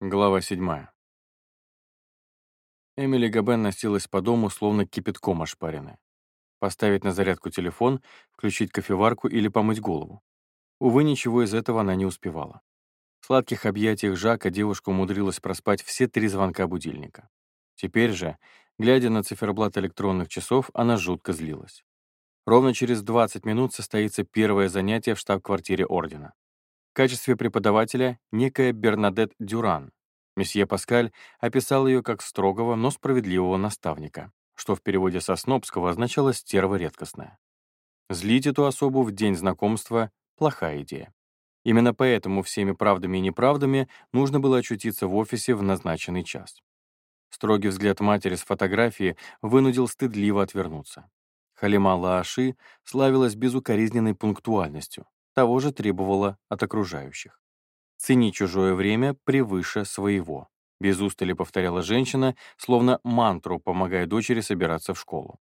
Глава 7. Эмили Габен носилась по дому, словно кипятком ошпаренная. Поставить на зарядку телефон, включить кофеварку или помыть голову. Увы, ничего из этого она не успевала. В сладких объятиях Жака девушка умудрилась проспать все три звонка будильника. Теперь же, глядя на циферблат электронных часов, она жутко злилась. Ровно через 20 минут состоится первое занятие в штаб-квартире Ордена. Качестве преподавателя некая Бернадет Дюран. Месье Паскаль описал ее как строгого, но справедливого наставника, что в переводе со снобского означало «стерва редкостная». Злить эту особу в день знакомства — плохая идея. Именно поэтому всеми правдами и неправдами нужно было очутиться в офисе в назначенный час. Строгий взгляд матери с фотографии вынудил стыдливо отвернуться. Халима Лааши славилась безукоризненной пунктуальностью, того же требовала от окружающих. «Цени чужое время превыше своего», без устали повторяла женщина, словно мантру, помогая дочери собираться в школу.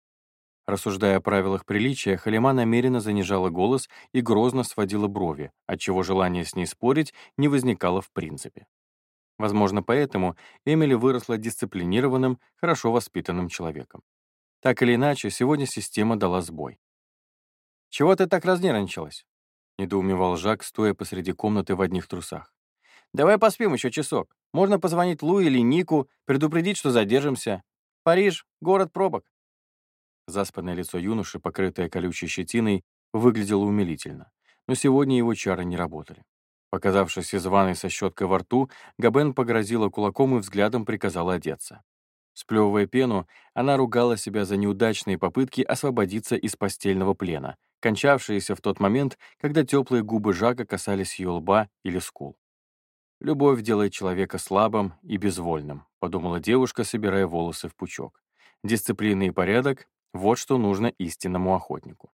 Рассуждая о правилах приличия, Халима намеренно занижала голос и грозно сводила брови, отчего желание с ней спорить не возникало в принципе. Возможно, поэтому Эмили выросла дисциплинированным, хорошо воспитанным человеком. Так или иначе, сегодня система дала сбой. «Чего ты так разнервничалась?» — недоумевал Жак, стоя посреди комнаты в одних трусах. «Давай поспим еще часок. Можно позвонить Лу или Нику, предупредить, что задержимся. Париж — город пробок». Заспанное лицо юноши, покрытое колючей щетиной, выглядело умилительно, но сегодня его чары не работали. Показавшись из ванной со щеткой во рту, Габен погрозила кулаком и взглядом приказала одеться. Сплевывая пену, она ругала себя за неудачные попытки освободиться из постельного плена, кончавшиеся в тот момент, когда теплые губы Жака касались ее лба или скул. «Любовь делает человека слабым и безвольным», — подумала девушка, собирая волосы в пучок. «Дисциплина и порядок — вот что нужно истинному охотнику».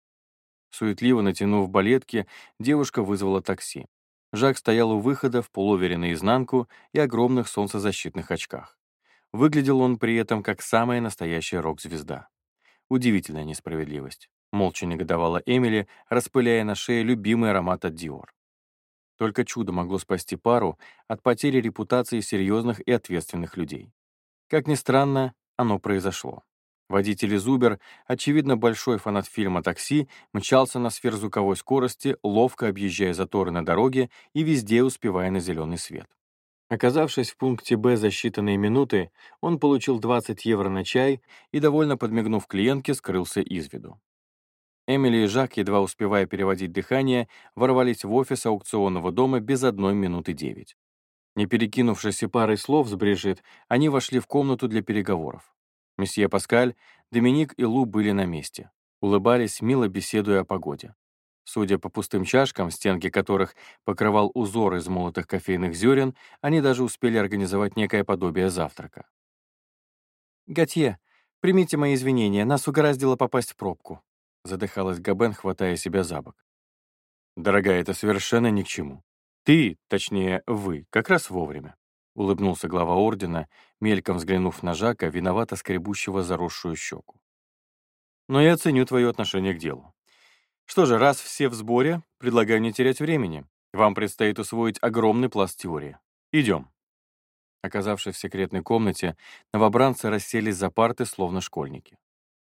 Суетливо натянув балетки, девушка вызвала такси. Жак стоял у выхода в полувере наизнанку и огромных солнцезащитных очках. Выглядел он при этом как самая настоящая рок-звезда. Удивительная несправедливость. Молча негодовала Эмили, распыляя на шее любимый аромат от Диор. Только чудо могло спасти пару от потери репутации серьезных и ответственных людей. Как ни странно, оно произошло. Водитель из Uber, очевидно большой фанат фильма «Такси», мчался на сверхзвуковой скорости, ловко объезжая заторы на дороге и везде успевая на зеленый свет. Оказавшись в пункте «Б» за считанные минуты, он получил 20 евро на чай и, довольно подмигнув клиентке, скрылся из виду. Эмили и Жак, едва успевая переводить дыхание, ворвались в офис аукционного дома без одной минуты девять. Не перекинувшись и парой слов с Брижит, они вошли в комнату для переговоров. Месье Паскаль, Доминик и Лу были на месте. Улыбались, мило беседуя о погоде. Судя по пустым чашкам, стенки которых покрывал узор из молотых кофейных зерен, они даже успели организовать некое подобие завтрака. «Готье, примите мои извинения, нас угораздило попасть в пробку», задыхалась Габен, хватая себя за бок. «Дорогая, это совершенно ни к чему. Ты, точнее, вы, как раз вовремя», — улыбнулся глава ордена, мельком взглянув на Жака, виновато скребущего заросшую щеку. «Но я ценю твое отношение к делу. Что же, раз все в сборе, предлагаю не терять времени. Вам предстоит усвоить огромный пласт теории. Идем». Оказавшись в секретной комнате, новобранцы расселись за парты, словно школьники.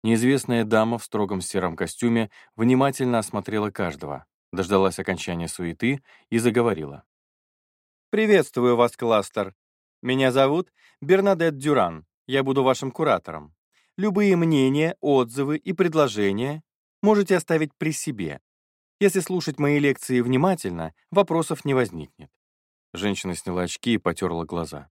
Неизвестная дама в строгом сером костюме внимательно осмотрела каждого, дождалась окончания суеты и заговорила. «Приветствую вас, кластер. Меня зовут Бернадет Дюран. Я буду вашим куратором. Любые мнения, отзывы и предложения можете оставить при себе. Если слушать мои лекции внимательно, вопросов не возникнет». Женщина сняла очки и потерла глаза.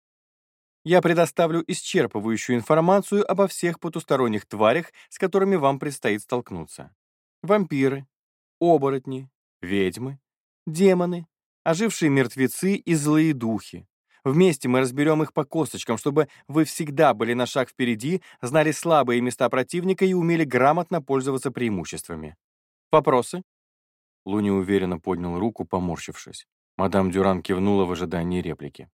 Я предоставлю исчерпывающую информацию обо всех потусторонних тварях, с которыми вам предстоит столкнуться. Вампиры, оборотни, ведьмы, демоны, ожившие мертвецы и злые духи. Вместе мы разберем их по косточкам, чтобы вы всегда были на шаг впереди, знали слабые места противника и умели грамотно пользоваться преимуществами. Вопросы?» Луни уверенно поднял руку, поморщившись. Мадам Дюран кивнула в ожидании реплики.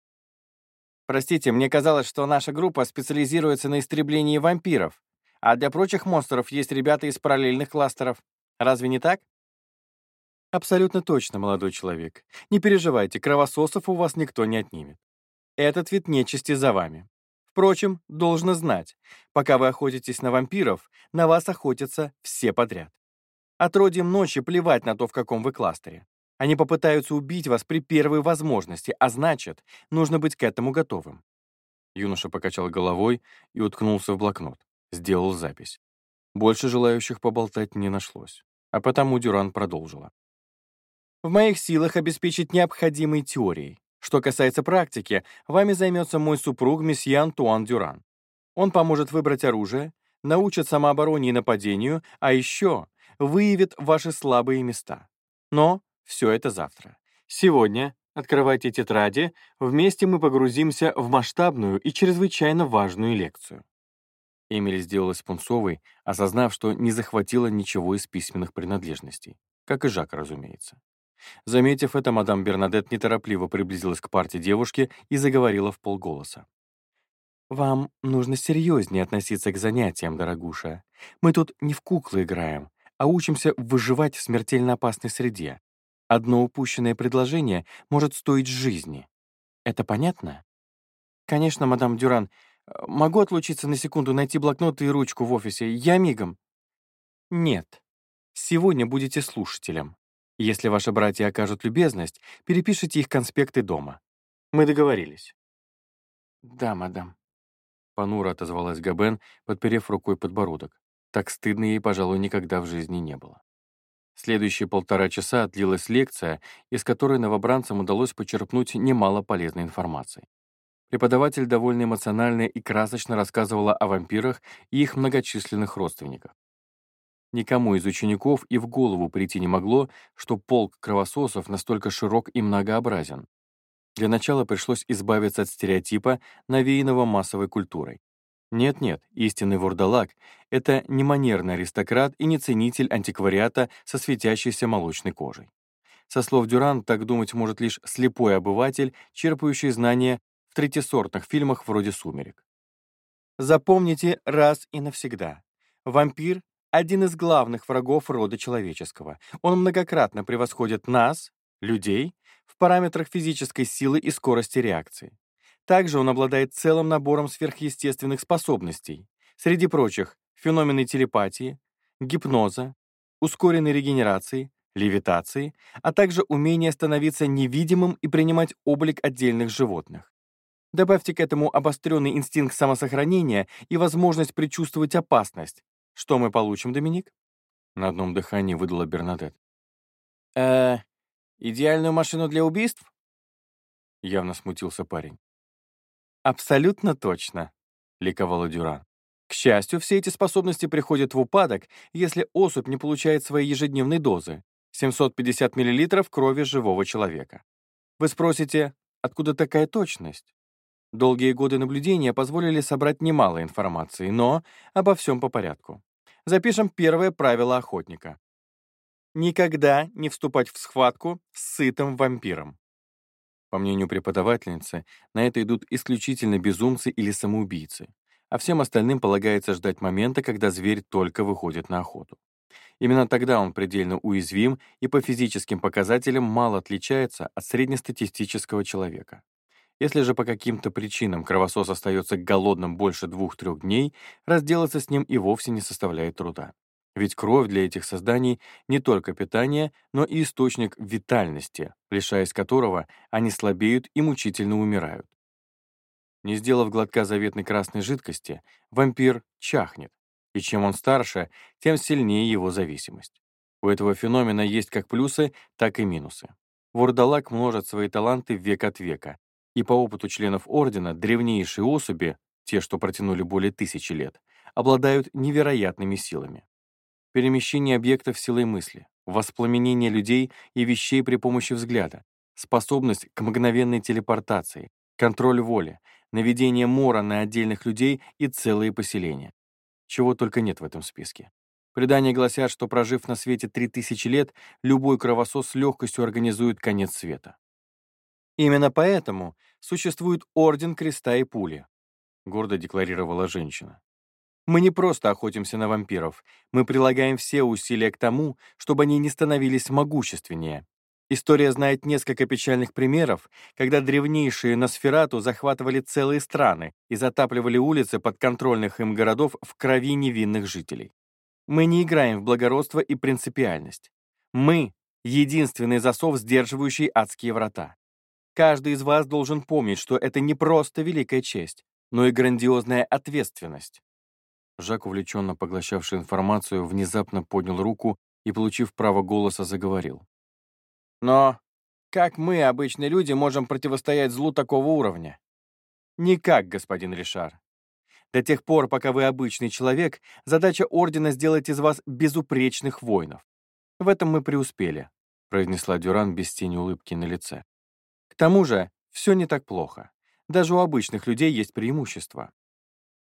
Простите, мне казалось, что наша группа специализируется на истреблении вампиров, а для прочих монстров есть ребята из параллельных кластеров. Разве не так? Абсолютно точно, молодой человек. Не переживайте, кровососов у вас никто не отнимет. этот вид нечисти за вами. Впрочем, должно знать, пока вы охотитесь на вампиров, на вас охотятся все подряд. Отродьям ночи плевать на то, в каком вы кластере. Они попытаются убить вас при первой возможности, а значит, нужно быть к этому готовым. Юноша покачал головой и уткнулся в блокнот. Сделал запись. Больше желающих поболтать не нашлось. А потому Дюран продолжила. В моих силах обеспечить необходимой теорией. Что касается практики, вами займется мой супруг месье Антуан Дюран. Он поможет выбрать оружие, научит самообороне и нападению, а еще выявит ваши слабые места. Но все это завтра. Сегодня открывайте тетради, вместе мы погрузимся в масштабную и чрезвычайно важную лекцию. Эмили сделалась пунцовой, осознав, что не захватила ничего из письменных принадлежностей. Как и Жак, разумеется. Заметив это, мадам Бернадет неторопливо приблизилась к парте девушки и заговорила в полголоса. «Вам нужно серьезнее относиться к занятиям, дорогуша. Мы тут не в куклы играем, а учимся выживать в смертельно опасной среде. Одно упущенное предложение может стоить жизни. Это понятно? Конечно, мадам Дюран. Могу отлучиться на секунду, найти блокнот и ручку в офисе. Я мигом. Нет. Сегодня будете слушателем. Если ваши братья окажут любезность, перепишите их конспекты дома. Мы договорились». «Да, мадам», — понуро отозвалась Габен, подперев рукой подбородок. Так стыдно ей, пожалуй, никогда в жизни не было. Следующие полтора часа длилась лекция, из которой новобранцам удалось почерпнуть немало полезной информации. Преподаватель довольно эмоционально и красочно рассказывала о вампирах и их многочисленных родственниках. Никому из учеников и в голову прийти не могло, что полк кровососов настолько широк и многообразен. Для начала пришлось избавиться от стереотипа, навеянного массовой культурой. Нет-нет, истинный вурдалак — это не манерный аристократ и не ценитель антиквариата со светящейся молочной кожей. Со слов Дюран, так думать может лишь слепой обыватель, черпающий знания в третьесортных фильмах вроде «Сумерек». Запомните раз и навсегда. Вампир один из главных врагов рода человеческого. Он многократно превосходит нас, людей, в параметрах физической силы и скорости реакции. Также он обладает целым набором сверхъестественных способностей. Среди прочих, феномены телепатии, гипноза, ускоренной регенерации, левитации, а также умение становиться невидимым и принимать облик отдельных животных. Добавьте к этому обостренный инстинкт самосохранения и возможность предчувствовать опасность, что мы получим, Доминик?» На одном дыхании выдала Бернадет. «Э, идеальную машину для убийств?» Явно смутился парень. «Абсолютно точно», — ликовала Дюран. К счастью, все эти способности приходят в упадок, если особь не получает свои ежедневные дозы — 750 мл крови живого человека. Вы спросите, откуда такая точность? Долгие годы наблюдения позволили собрать немало информации, но обо всем по порядку. Запишем первое правило охотника. Никогда не вступать в схватку с сытым вампиром. По мнению преподавательницы, на это идут исключительно безумцы или самоубийцы, а всем остальным полагается ждать момента, когда зверь только выходит на охоту. Именно тогда он предельно уязвим и по физическим показателям мало отличается от среднестатистического человека. Если же по каким-то причинам кровосос остается голодным больше двух-трех дней, разделаться с ним и вовсе не составляет труда. Ведь кровь для этих созданий не только питание, но и источник витальности, лишаясь которого они слабеют и мучительно умирают. Не сделав глотка заветной красной жидкости, вампир чахнет, и чем он старше, тем сильнее его зависимость. У этого феномена есть как плюсы, так и минусы. Вурдалак множит свои таланты век от века, и по опыту членов Ордена древнейшие особи, те, что протянули более тысячи лет, обладают невероятными силами. Перемещение объектов силой мысли, воспламенение людей и вещей при помощи взгляда, способность к мгновенной телепортации, контроль воли, наведение мора на отдельных людей и целые поселения. Чего только нет в этом списке. Предания гласят, что прожив на свете 3000 лет, любой кровосос с легкостью организует конец света. Именно поэтому существует Орден Креста и Пули, гордо декларировала женщина. Мы не просто охотимся на вампиров, мы прилагаем все усилия к тому, чтобы они не становились могущественнее. История знает несколько печальных примеров, когда древнейшие Носферату захватывали целые страны и затапливали улицы подконтрольных им городов в крови невинных жителей. Мы не играем в благородство и принципиальность. Мы — единственный засов, сдерживающий адские врата. Каждый из вас должен помнить, что это не просто великая честь, но и грандиозная ответственность. Жак, увлеченно поглощавший информацию, внезапно поднял руку и, получив право голоса, заговорил. «Но как мы, обычные люди, можем противостоять злу такого уровня?» «Никак, господин Ришар. До тех пор, пока вы обычный человек, задача Ордена сделать из вас безупречных воинов. В этом мы преуспели», — произнесла Дюран без тени улыбки на лице. «К тому же, все не так плохо. Даже у обычных людей есть преимущества.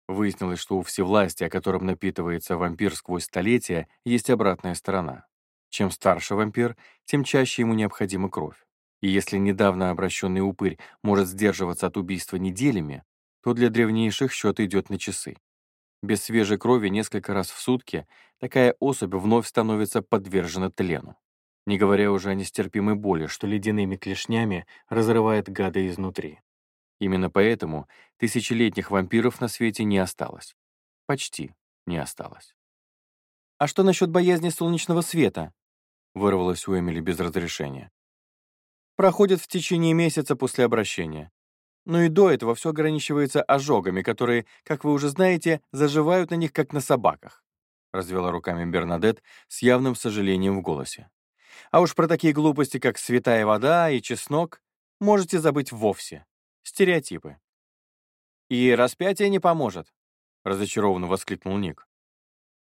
Выяснилось, что у всевластия, которым напитывается вампир сквозь столетия, есть обратная сторона. Чем старше вампир, тем чаще ему необходима кровь. И если недавно обращенный упырь может сдерживаться от убийства неделями, то для древнейших счет идет на часы. Без свежей крови несколько раз в сутки такая особь вновь становится подвержена тлену. Не говоря уже о нестерпимой боли, что ледяными клешнями разрывает гада изнутри. Именно поэтому тысячелетних вампиров на свете не осталось. Почти не осталось. «А что насчет боязни солнечного света?» вырвалось у Эмили без разрешения. «Проходит в течение месяца после обращения. Но и до этого все ограничивается ожогами, которые, как вы уже знаете, заживают на них, как на собаках», развела руками Бернадет с явным сожалением в голосе. «А уж про такие глупости, как святая вода и чеснок, можете забыть вовсе. Стереотипы. «И распятие не поможет», — разочарованно воскликнул Ник.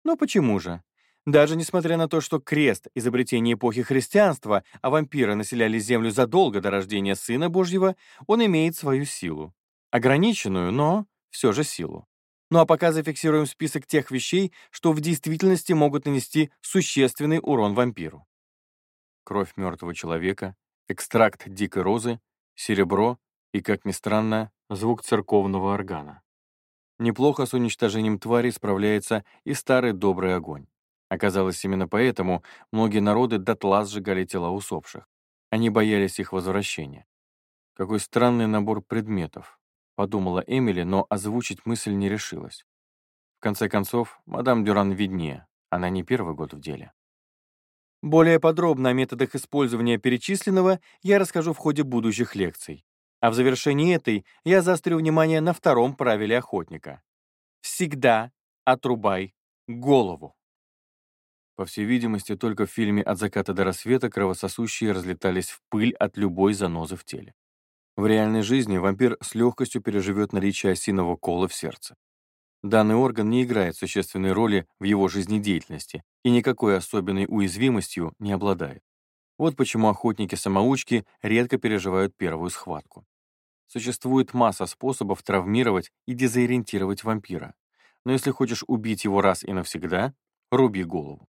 «Ну почему же? Даже несмотря на то, что крест — изобретение эпохи христианства, а вампиры населяли Землю задолго до рождения Сына Божьего, он имеет свою силу. Ограниченную, но все же силу. Ну а пока зафиксируем список тех вещей, что в действительности могут нанести существенный урон вампиру. Кровь мертвого человека, экстракт дикой розы, серебро, и, как ни странно, звук церковного органа. Неплохо с уничтожением тварей справляется и старый добрый огонь. Оказалось, именно поэтому многие народы дотла сжигали тела усопших. Они боялись их возвращения. Какой странный набор предметов, подумала Эмили, но озвучить мысль не решилась. В конце концов, мадам Дюран виднее, она не первый год в деле. Более подробно о методах использования перечисленного я расскажу в ходе будущих лекций. А в завершении этой я заострю внимание на втором правиле охотника. Всегда отрубай голову. По всей видимости, только в фильме «От заката до рассвета» кровососущие разлетались в пыль от любой занозы в теле. В реальной жизни вампир с легкостью переживет наличие осиного кола в сердце. Данный орган не играет существенной роли в его жизнедеятельности и никакой особенной уязвимостью не обладает. Вот почему охотники-самоучки редко переживают первую схватку. Существует масса способов травмировать и дезориентировать вампира. Но если хочешь убить его раз и навсегда, руби голову.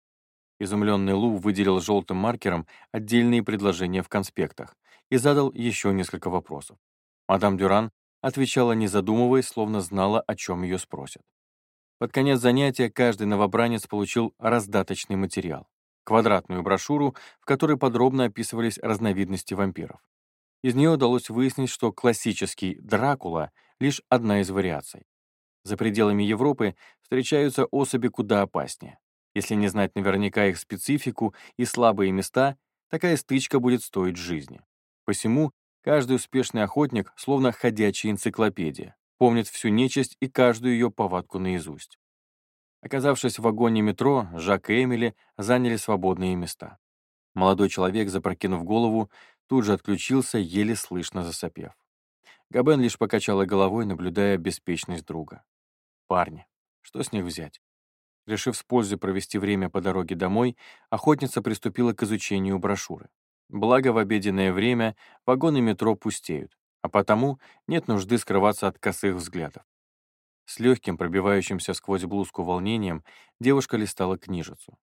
Изумленный Лу выделил желтым маркером отдельные предложения в конспектах и задал еще несколько вопросов. Мадам Дюран отвечала, не задумываясь, словно знала, о чем ее спросят. Под конец занятия каждый новобранец получил раздаточный материал квадратную брошюру, в которой подробно описывались разновидности вампиров. Из нее удалось выяснить, что классический Дракула — лишь одна из вариаций. За пределами Европы встречаются особи куда опаснее. Если не знать наверняка их специфику и слабые места, такая стычка будет стоить жизни. Посему каждый успешный охотник словно ходячая энциклопедия, помнит всю нечисть и каждую ее повадку наизусть. Оказавшись в вагоне метро, Жак и Эмили заняли свободные места. Молодой человек, запрокинув голову, тут же отключился, еле слышно засопев. Габен лишь покачала головой, наблюдая беспечность друга. Парни, что с них взять? Решив с пользой провести время по дороге домой, охотница приступила к изучению брошюры. Благо, в обеденное время вагоны метро пустеют, а потому нет нужды скрываться от косых взглядов. С легким, пробивающимся сквозь блузку волнением, девушка листала книжицу.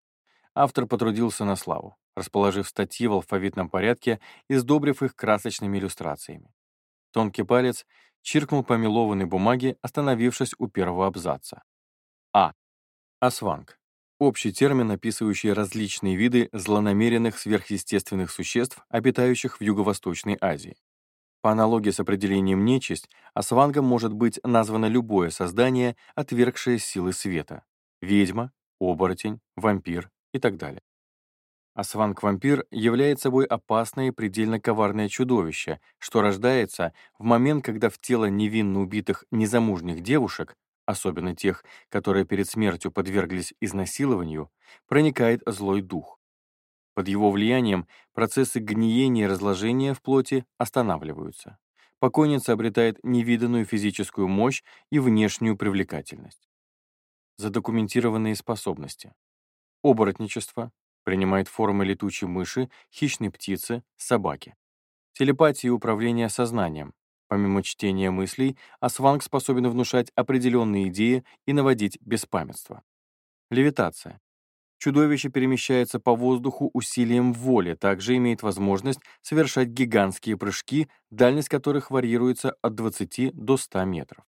Автор потрудился на славу, расположив статьи в алфавитном порядке и сдобрив их красочными иллюстрациями. Тонкий палец чиркнул по мелованной бумаге, остановившись у первого абзаца. А. Асванг. Общий термин, описывающий различные виды злонамеренных сверхъестественных существ, обитающих в Юго-Восточной Азии. По аналогии с определением нечисть, асвангом может быть названо любое создание, отвергшее силы света — ведьма, оборотень, вампир и так далее. Асванг-вампир является собой опасное и предельно коварное чудовище, что рождается в момент, когда в тело невинно убитых незамужних девушек, особенно тех, которые перед смертью подверглись изнасилованию, проникает злой дух. Под его влиянием процессы гниения и разложения в плоти останавливаются. Покойница обретает невиданную физическую мощь и внешнюю привлекательность. Задокументированные способности. Оборотничество принимает формы летучей мыши, хищной птицы, собаки. Телепатия и управление сознанием. Помимо чтения мыслей, Асванг способен внушать определенные идеи и наводить беспамятство. Левитация. Чудовище перемещается по воздуху усилием воли, также имеет возможность совершать гигантские прыжки, дальность которых варьируется от 20 до 100 метров.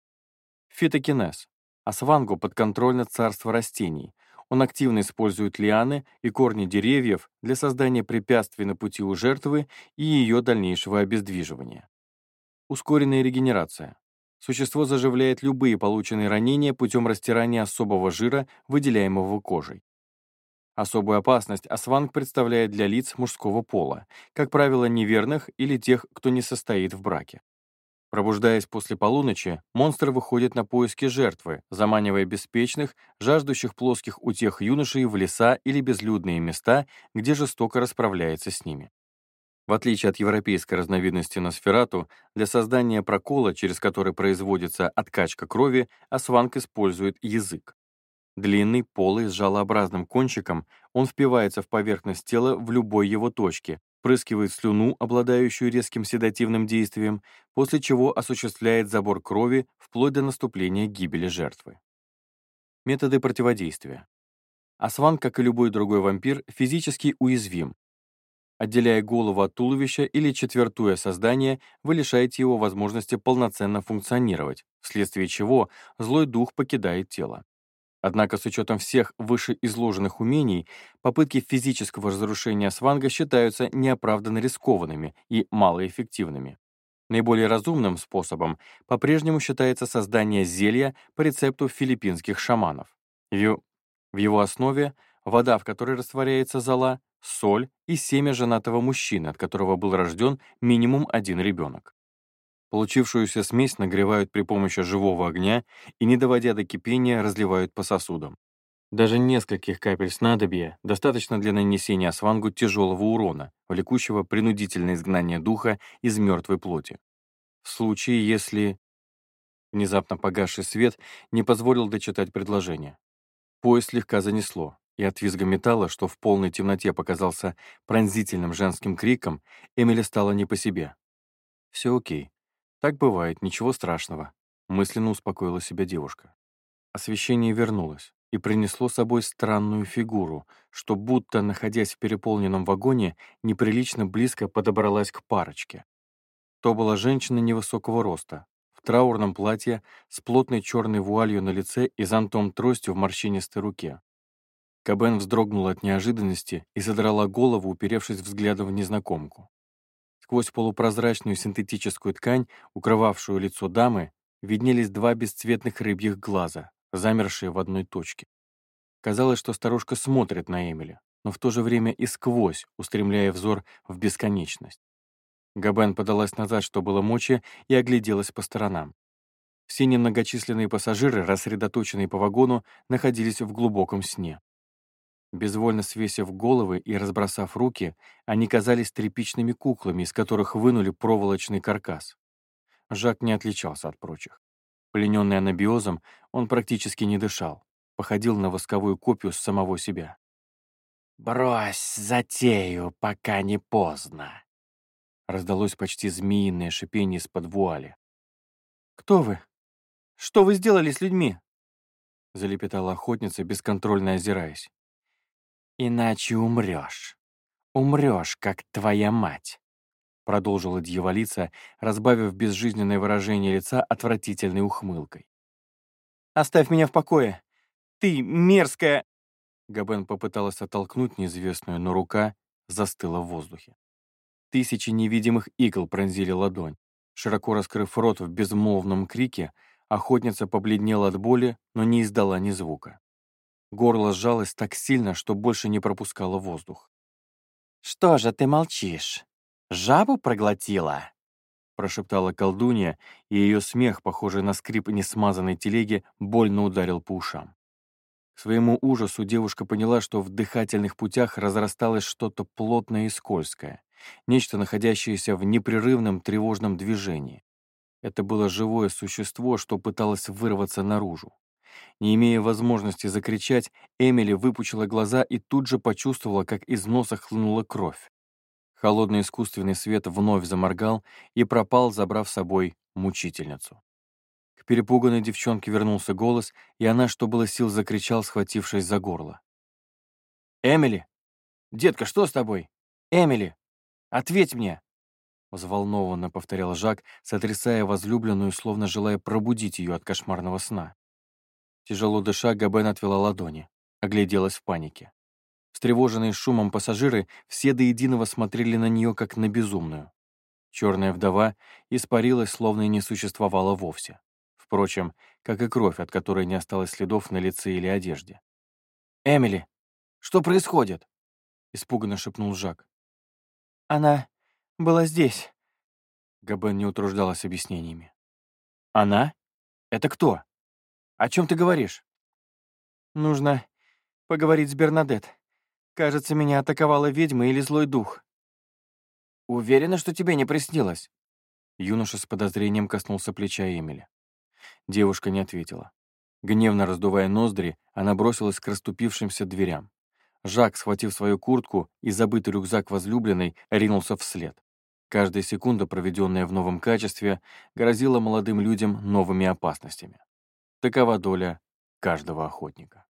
Фитокинез. Асвангу подконтрольно царство растений. Он активно использует лианы и корни деревьев для создания препятствий на пути у жертвы и ее дальнейшего обездвиживания. Ускоренная регенерация. Существо заживляет любые полученные ранения путем растирания особого жира, выделяемого кожей. Особую опасность асванг представляет для лиц мужского пола, как правило, неверных или тех, кто не состоит в браке. Пробуждаясь после полуночи, монстр выходит на поиски жертвы, заманивая беспечных, жаждущих плоских утех юношей в леса или безлюдные места, где жестоко расправляется с ними. В отличие от европейской разновидности носферату, для создания прокола, через который производится откачка крови, асванг использует язык. Длинный, полый, с жалообразным кончиком, он впивается в поверхность тела в любой его точке, прыскивает слюну, обладающую резким седативным действием, после чего осуществляет забор крови вплоть до наступления гибели жертвы. Методы противодействия. Асван, как и любой другой вампир, физически уязвим. Отделяя голову от туловища или четвертуя создание, вы лишаете его возможности полноценно функционировать, вследствие чего злой дух покидает тело. Однако с учетом всех вышеизложенных умений, попытки физического разрушения сванга считаются неоправданно рискованными и малоэффективными. Наиболее разумным способом по-прежнему считается создание зелья по рецепту филиппинских шаманов. В его основе вода, в которой растворяется зола, соль и семя женатого мужчины, от которого был рожден минимум один ребенок. Получившуюся смесь нагревают при помощи живого огня и, не доводя до кипения, разливают по сосудам. Даже нескольких капель снадобья достаточно для нанесения асвангу тяжелого урона, влекущего принудительное изгнание духа из мертвой плоти. В случае, если... Внезапно погасший свет не позволил дочитать предложение. Поезд слегка занесло, и от визга металла, что в полной темноте показался пронзительным женским криком, Эмили стало не по себе. Все окей. «Так бывает, ничего страшного», — мысленно успокоила себя девушка. Освещение вернулось и принесло с собой странную фигуру, что будто, находясь в переполненном вагоне, неприлично близко подобралась к парочке. То была женщина невысокого роста, в траурном платье, с плотной черной вуалью на лице и зонтом-тростью в морщинистой руке. Кабен вздрогнула от неожиданности и задрала голову, уперевшись взглядом в незнакомку. Сквозь полупрозрачную синтетическую ткань, укрывавшую лицо дамы, виднелись два бесцветных рыбьих глаза, замершие в одной точке. Казалось, что старушка смотрит на Эмили, но в то же время и сквозь, устремляя взор в бесконечность. Габен подалась назад, что было мочи, и огляделась по сторонам. Все немногочисленные пассажиры, рассредоточенные по вагону, находились в глубоком сне. Безвольно свесив головы и разбросав руки, они казались тряпичными куклами, из которых вынули проволочный каркас. Жак не отличался от прочих. Плененный анабиозом, он практически не дышал, походил на восковую копию с самого себя. «Брось затею, пока не поздно!» Раздалось почти змеиное шипение из-под вуали. «Кто вы? Что вы сделали с людьми?» Залепетала охотница, бесконтрольно озираясь. «Иначе умрешь. Умрешь, как твоя мать», — продолжила дьяволица, разбавив безжизненное выражение лица отвратительной ухмылкой. «Оставь меня в покое. Ты мерзкая...» Габен попыталась оттолкнуть неизвестную, но рука застыла в воздухе. Тысячи невидимых игл пронзили ладонь. Широко раскрыв рот в безмолвном крике, охотница побледнела от боли, но не издала ни звука. Горло сжалось так сильно, что больше не пропускало воздух. «Что же ты молчишь? Жабу проглотила?» прошептала колдунья, и ее смех, похожий на скрип несмазанной телеги, больно ударил по ушам. К своему ужасу девушка поняла, что в дыхательных путях разрасталось что-то плотное и скользкое, нечто, находящееся в непрерывном тревожном движении. Это было живое существо, что пыталось вырваться наружу. Не имея возможности закричать, Эмили выпучила глаза и тут же почувствовала, как из носа хлынула кровь. Холодный искусственный свет вновь заморгал и пропал, забрав с собой мучительницу. К перепуганной девчонке вернулся голос, и она, что было сил, закричал, схватившись за горло. «Эмили! Детка, что с тобой? Эмили! Ответь мне!» Взволнованно повторял Жак, сотрясая возлюбленную, словно желая пробудить ее от кошмарного сна. Тяжело дыша, Габен отвела ладони, огляделась в панике. Встревоженные шумом пассажиры все до единого смотрели на нее, как на безумную. Черная вдова испарилась, словно и не существовала вовсе. Впрочем, как и кровь, от которой не осталось следов на лице или одежде. «Эмили, что происходит?» — испуганно шепнул Жак. «Она была здесь». Габен не утруждалась объяснениями. «Она? Это кто?» «О чем ты говоришь?» «Нужно поговорить с Бернадет. Кажется, меня атаковала ведьма или злой дух». «Уверена, что тебе не приснилось?» Юноша с подозрением коснулся плеча Эмили. Девушка не ответила. Гневно раздувая ноздри, она бросилась к расступившимся дверям. Жак, схватив свою куртку и забытый рюкзак возлюбленной, ринулся вслед. Каждая секунда, проведенная в новом качестве, грозила молодым людям новыми опасностями. Такова доля каждого охотника.